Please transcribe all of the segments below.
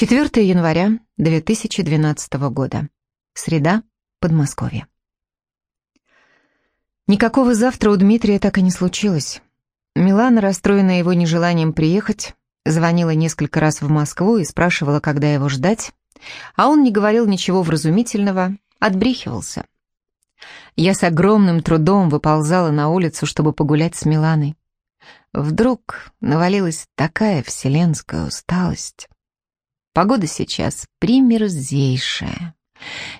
4 января 2012 года. Среда, Подмосковье. Никакого завтра у Дмитрия так и не случилось. Милана, расстроенная его нежеланием приехать, звонила несколько раз в Москву и спрашивала, когда его ждать, а он не говорил ничего вразумительного, отбрехивался. Я с огромным трудом выползала на улицу, чтобы погулять с Миланой. Вдруг навалилась такая вселенская усталость. Погода сейчас примерзейшая.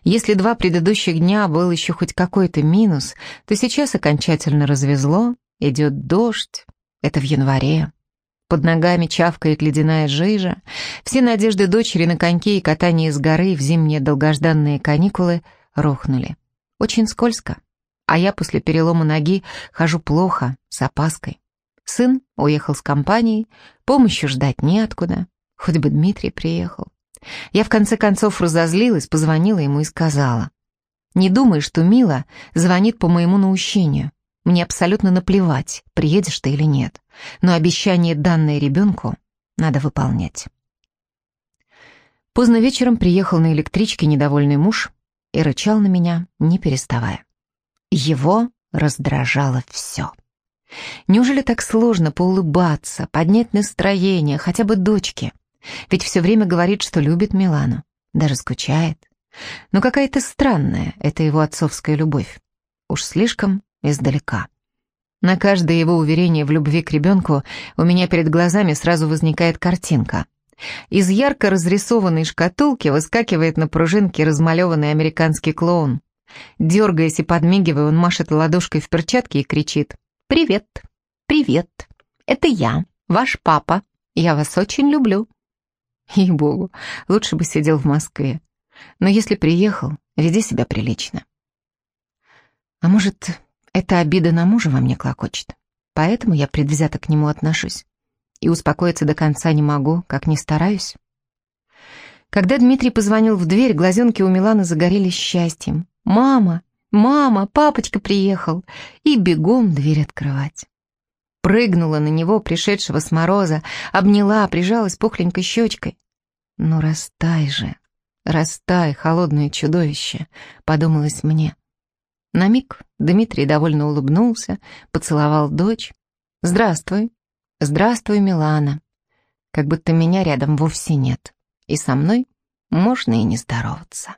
Если два предыдущих дня был еще хоть какой-то минус, то сейчас окончательно развезло, идет дождь. Это в январе. Под ногами чавкает ледяная жижа. Все надежды дочери на коньки и катание с горы в зимние долгожданные каникулы рухнули. Очень скользко. А я после перелома ноги хожу плохо, с опаской. Сын уехал с компанией, помощи ждать неоткуда. Хоть бы Дмитрий приехал. Я в конце концов разозлилась, позвонила ему и сказала. «Не думай, что Мила звонит по моему наущению. Мне абсолютно наплевать, приедешь ты или нет. Но обещание, данное ребенку, надо выполнять». Поздно вечером приехал на электричке недовольный муж и рычал на меня, не переставая. Его раздражало все. Неужели так сложно поулыбаться, поднять настроение хотя бы дочке? Ведь все время говорит, что любит Милану, даже скучает. Но какая-то странная это его отцовская любовь. Уж слишком издалека. На каждое его уверение в любви к ребенку у меня перед глазами сразу возникает картинка. Из ярко разрисованной шкатулки выскакивает на пружинке размалеванный американский клоун. Дергаясь и подмигивая, он машет ладошкой в перчатке и кричит «Привет! Привет! Это я, ваш папа. Я вас очень люблю». Ей-богу, лучше бы сидел в Москве. Но если приехал, веди себя прилично. А может, эта обида на мужа во мне клокочет? Поэтому я предвзято к нему отношусь. И успокоиться до конца не могу, как ни стараюсь. Когда Дмитрий позвонил в дверь, глазенки у Миланы загорелись счастьем. «Мама! Мама! Папочка приехал!» И бегом дверь открывать прыгнула на него, пришедшего с мороза, обняла, прижалась пухленькой щечкой. «Ну, растай же, растай, холодное чудовище», — подумалось мне. На миг Дмитрий довольно улыбнулся, поцеловал дочь. «Здравствуй, здравствуй, Милана». Как будто меня рядом вовсе нет, и со мной можно и не здороваться.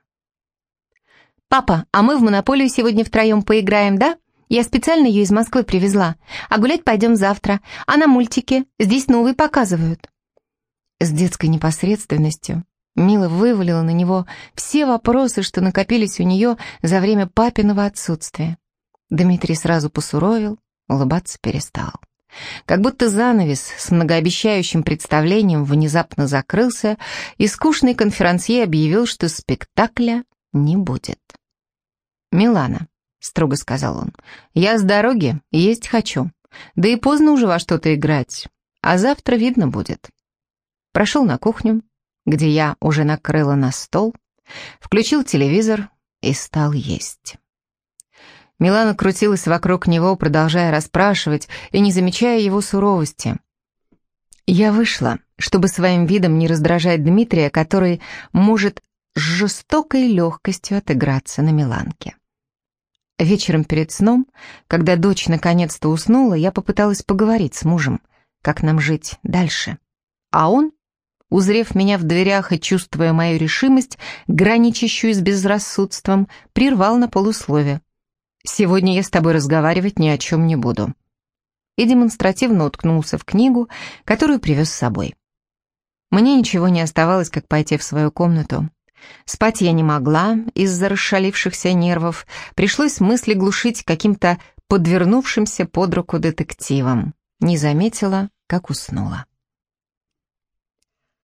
«Папа, а мы в монополию сегодня втроем поиграем, да?» Я специально ее из Москвы привезла. А гулять пойдем завтра. А на мультике. Здесь новые показывают». С детской непосредственностью Мила вывалила на него все вопросы, что накопились у нее за время папиного отсутствия. Дмитрий сразу посуровил, улыбаться перестал. Как будто занавес с многообещающим представлением внезапно закрылся, и скучный конферансье объявил, что спектакля не будет. «Милана, — строго сказал он. «Я с дороги, есть хочу. Да и поздно уже во что-то играть. А завтра видно будет». Прошел на кухню, где я уже накрыла на стол, включил телевизор и стал есть. Милана крутилась вокруг него, продолжая расспрашивать и не замечая его суровости. Я вышла, чтобы своим видом не раздражать Дмитрия, который может с жестокой легкостью отыграться на Миланке. Вечером перед сном, когда дочь наконец-то уснула, я попыталась поговорить с мужем, как нам жить дальше. А он, узрев меня в дверях и чувствуя мою решимость, граничащую с безрассудством, прервал на полуслове. «Сегодня я с тобой разговаривать ни о чем не буду». И демонстративно уткнулся в книгу, которую привез с собой. Мне ничего не оставалось, как пойти в свою комнату, Спать я не могла из-за расшалившихся нервов, пришлось мысли глушить каким-то подвернувшимся под руку детективом. Не заметила, как уснула.